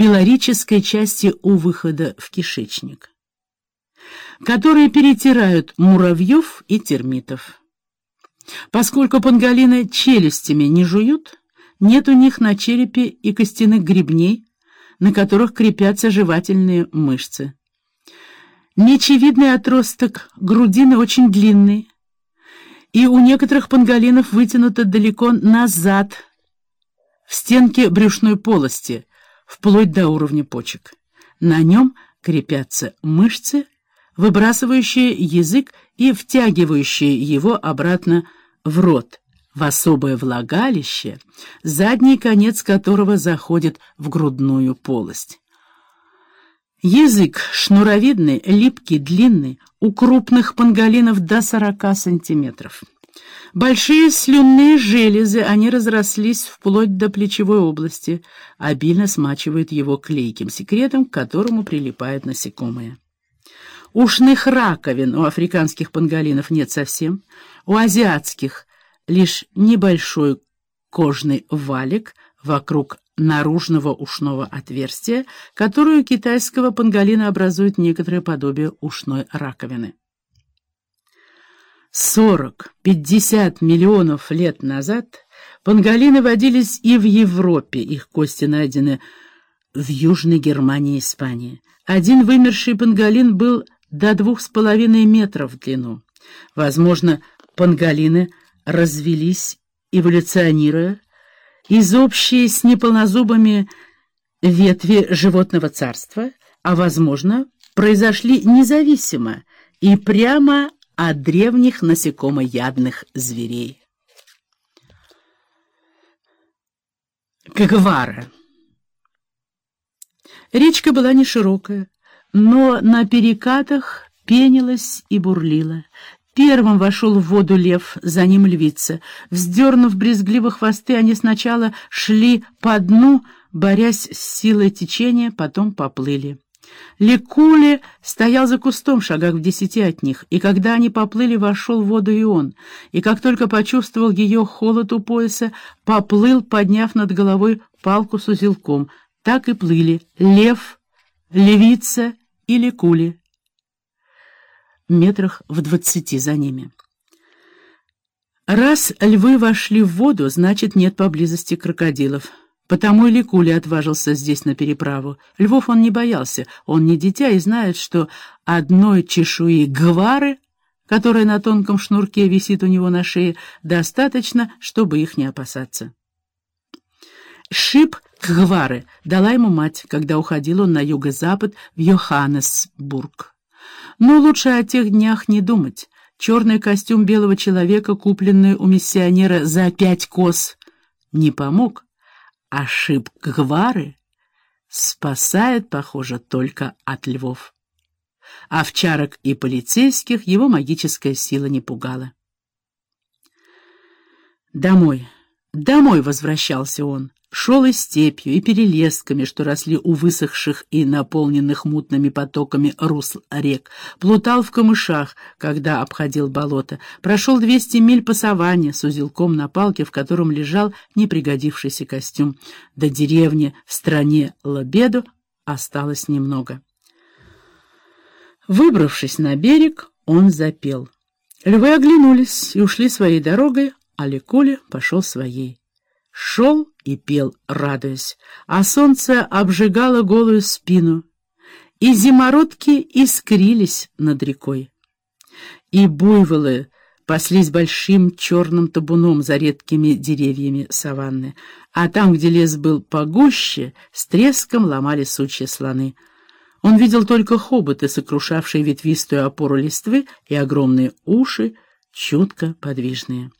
пилорической части у выхода в кишечник, которые перетирают муравьев и термитов. Поскольку панголины челюстями не жуют, нет у них на черепе и костяных гребней, на которых крепятся жевательные мышцы. Нечевидный отросток грудины очень длинный, и у некоторых панголинов вытянуто далеко назад, в стенке брюшной полости, вплоть до уровня почек. На нем крепятся мышцы, выбрасывающие язык и втягивающие его обратно в рот, в особое влагалище, задний конец которого заходит в грудную полость. Язык шнуровидный, липкий, длинный, у крупных панголинов до 40 сантиметров. Большие слюнные железы, они разрослись вплоть до плечевой области, обильно смачивают его клейким секретом, к которому прилипают насекомые. Ушных раковин у африканских панголинов нет совсем, у азиатских лишь небольшой кожный валик вокруг наружного ушного отверстия, которое у китайского панголина образует некоторое подобие ушной раковины. 40-50 миллионов лет назад панголины водились и в Европе, их кости найдены в Южной Германии и Испании. Один вымерший панголин был до двух с половиной метров в длину. Возможно, панголины развелись, эволюционируя, из общей с неполнозубыми ветви животного царства, а, возможно, произошли независимо и прямо от древних насекомоядных зверей. Кагвара Речка была не широкая, но на перекатах пенилась и бурлила. Первым вошел в воду лев, за ним львица. Вздернув брезгливо хвосты, они сначала шли по дну, борясь с силой течения, потом поплыли. Лекуле стоял за кустом, шагах в десяти от них, и когда они поплыли, вошел в воду и он, и как только почувствовал ее холод у пояса, поплыл, подняв над головой палку с узелком. Так и плыли лев, левица и лекули метрах в двадцати за ними. Раз львы вошли в воду, значит, нет поблизости крокодилов. Потому и Ликули отважился здесь на переправу. Львов он не боялся, он не дитя и знает, что одной чешуи гвары, которая на тонком шнурке висит у него на шее, достаточно, чтобы их не опасаться. Шип гвары дала ему мать, когда уходил он на юго-запад в Йоханнесбург. Но лучше о тех днях не думать. Черный костюм белого человека, купленный у миссионера за пять кос, не помог. Ошиб Гвары спасает, похоже, только от львов. Овчарок и полицейских его магическая сила не пугала. Домой, домой возвращался он шел и степью, и перелесками, что росли у высохших и наполненных мутными потоками русл рек, плутал в камышах, когда обходил болото, прошел двести миль по саванне с узелком на палке, в котором лежал непригодившийся костюм. До деревни в стране Лобеду осталось немного. Выбравшись на берег, он запел. Львы оглянулись и ушли своей дорогой, а Лекуля пошел своей. Шел и пел, радуясь, а солнце обжигало голую спину, и зимородки искрились над рекой. И буйволы паслись большим черным табуном за редкими деревьями саванны, а там, где лес был погуще, с треском ломали сучья слоны. Он видел только хоботы, сокрушавшие ветвистую опору листвы, и огромные уши, чутко подвижные.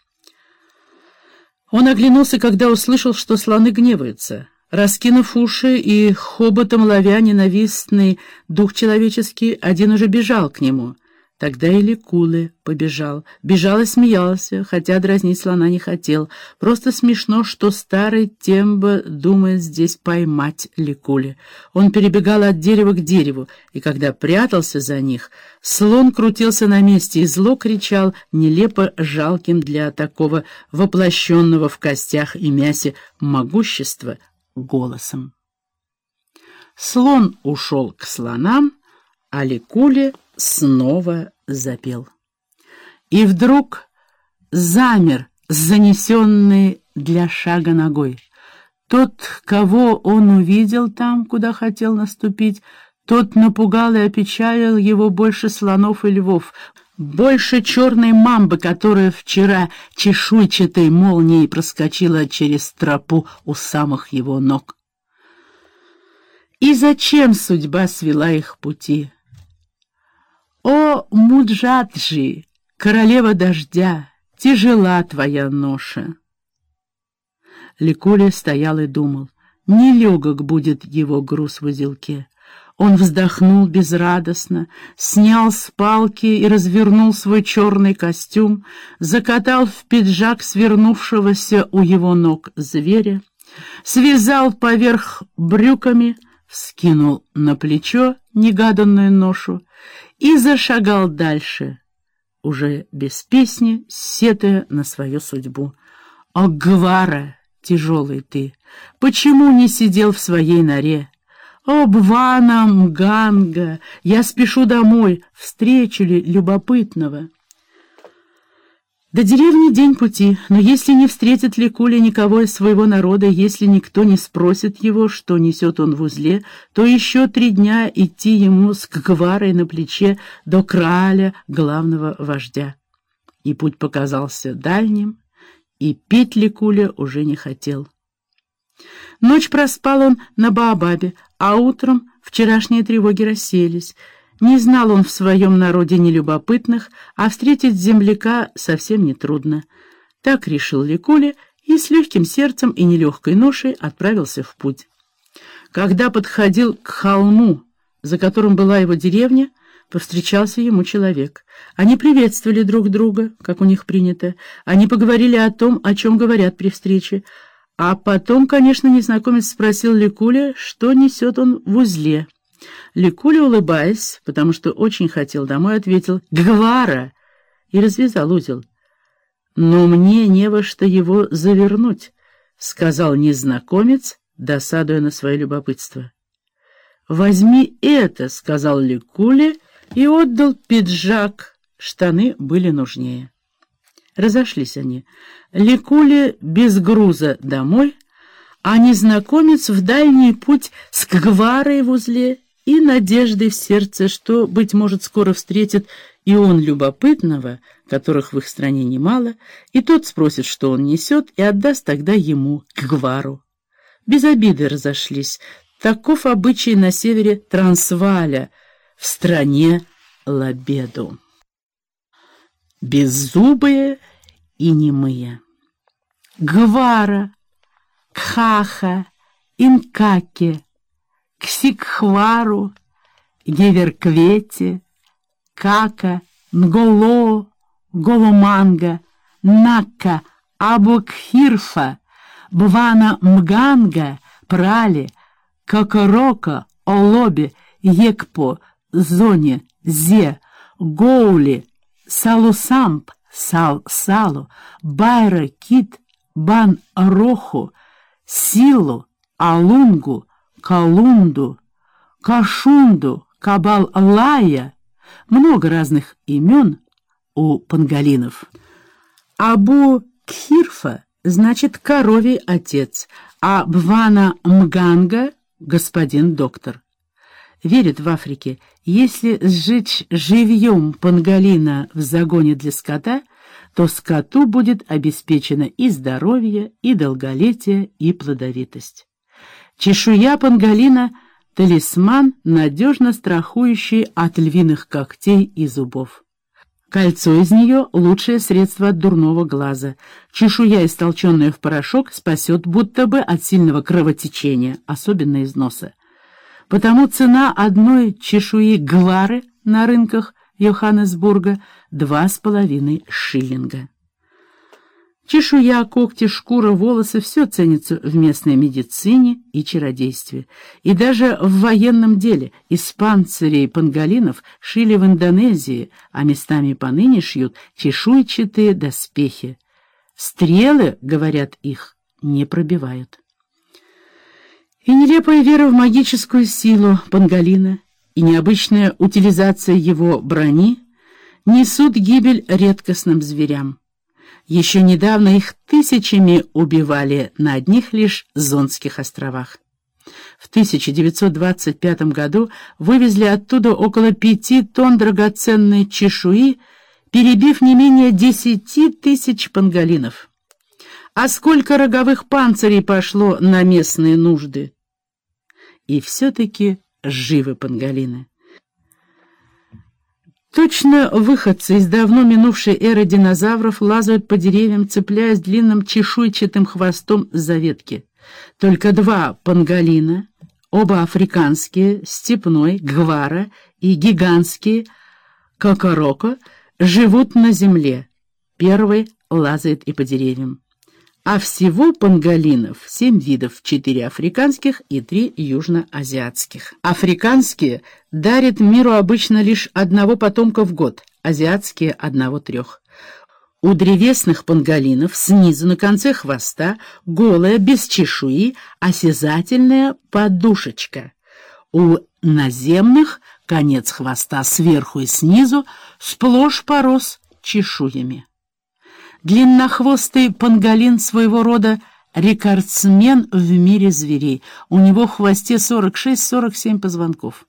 Он оглянулся, когда услышал, что слоны гневаются. Раскинув уши и хоботом ловя ненавистный дух человеческий, один уже бежал к нему. Тогда и Ликулы побежал. Бежал и смеялся, хотя дразнить слона не хотел. Просто смешно, что старый Тембо думает здесь поймать Ликули. Он перебегал от дерева к дереву, и когда прятался за них, слон крутился на месте и зло кричал, нелепо жалким для такого воплощенного в костях и мясе могущества голосом. Слон ушел к слонам, а Ликуля снова запел. И вдруг замер, занесенный для шага ногой. Тот, кого он увидел там, куда хотел наступить, тот напугал и опечалил его больше слонов и львов, больше черной мамбы, которая вчера чешуйчатой молнией проскочила через тропу у самых его ног. И зачем судьба свела их пути? О, Муджаджи, королева дождя, тяжела твоя ноша. Ликуля стоял и думал, нелегок будет его груз в узелке. Он вздохнул безрадостно, снял с палки и развернул свой черный костюм, закатал в пиджак свернувшегося у его ног зверя, связал поверх брюками, вскинул на плечо негаданную ношу и зашагал дальше, уже без песни, сетая на свою судьбу. «О, Гвара, тяжелый ты, почему не сидел в своей норе?» «О, Бвана Мганга! Я спешу домой, встречу ли любопытного?» До деревни день пути, но если не встретит ли Куля никого из своего народа, если никто не спросит его, что несет он в узле, то еще три дня идти ему с кгварой на плече до краля, главного вождя. И путь показался дальним, и пить Ликуля уже не хотел. Ночь проспал он на Баобабе, а утром вчерашние тревоги расселись. Не знал он в своем народе нелюбопытных, а встретить земляка совсем нетрудно. Так решил Ликуля и с легким сердцем и нелегкой ношей отправился в путь. Когда подходил к холму, за которым была его деревня, повстречался ему человек. Они приветствовали друг друга, как у них принято. Они поговорили о том, о чем говорят при встрече, а потом, конечно, незнакомец спросил Ликуля, что несет он в узле. Ликуля, улыбаясь, потому что очень хотел домой, ответил «Гвара!» и развязал узел. «Но мне не во что его завернуть», — сказал незнакомец, досадуя на свое любопытство. «Возьми это», — сказал Ликуля и отдал пиджак. Штаны были нужнее. Разошлись они. Ликули без груза домой, а незнакомец в дальний путь с Кгварой в узле и надеждой в сердце, что, быть может, скоро встретит и он любопытного, которых в их стране немало, и тот спросит, что он несет, и отдаст тогда ему, Кгвару. Без обиды разошлись. Таков обычай на севере Трансваля, в стране Лабеду. Беззубые и немые. Гвара, Кхаха, Инкаке, Ксикхвару, Геверквете, Кака, Нголо, Голоманга, Накка, Абукхирфа, Бвана Мганга, Прали, Кокорока, Олобе, Екпо, Зоне, Зе, Гоули, Салусамп, Сал-Салу, Байра, Кит, Бан-Роху, Силу, Алунгу, Калунду, Кашунду, Кабал-Лая, много разных имен у пангалинов. Абу Кхирфа значит коровий отец, а Бвана Мганга — господин доктор верят в Африке, если сжечь живьем панголина в загоне для скота, то скоту будет обеспечено и здоровье, и долголетие, и плодовитость. Чешуя панголина — талисман, надежно страхующий от львиных когтей и зубов. Кольцо из нее — лучшее средство от дурного глаза. Чешуя, истолченная в порошок, спасет будто бы от сильного кровотечения, особенно из носа. Потому цена одной чешуи гвары на рынках Йоханнесбурга — два с половиной шиллинга. Чешуя, когти, шкура, волосы — все ценится в местной медицине и чародействе. И даже в военном деле из панцирей панголинов шили в Индонезии, а местами поныне шьют чешуйчатые доспехи. Стрелы, говорят их, не пробивают. И нелепая вера в магическую силу панголина, и необычная утилизация его брони несут гибель редкостным зверям. Еще недавно их тысячами убивали на одних лишь Зонских островах. В 1925 году вывезли оттуда около пяти тонн драгоценной чешуи, перебив не менее десяти тысяч панголинов. А сколько роговых панцирей пошло на местные нужды? И все-таки живы панголины. Точно выходцы из давно минувшей эры динозавров лазают по деревьям, цепляясь длинным чешуйчатым хвостом за ветки. Только два панголина, оба африканские, степной, гвара и гигантские, кокороко, живут на земле. Первый лазает и по деревьям. А всего панголинов семь видов, четыре африканских и три южноазиатских. Африканские дарят миру обычно лишь одного потомка в год, азиатские — одного-трех. У древесных панголинов снизу на конце хвоста голая, без чешуи, осязательная подушечка. У наземных конец хвоста сверху и снизу сплошь порос чешуями. Длиннохвостый панголин своего рода рекордсмен в мире зверей. У него в хвосте 46-47 позвонков.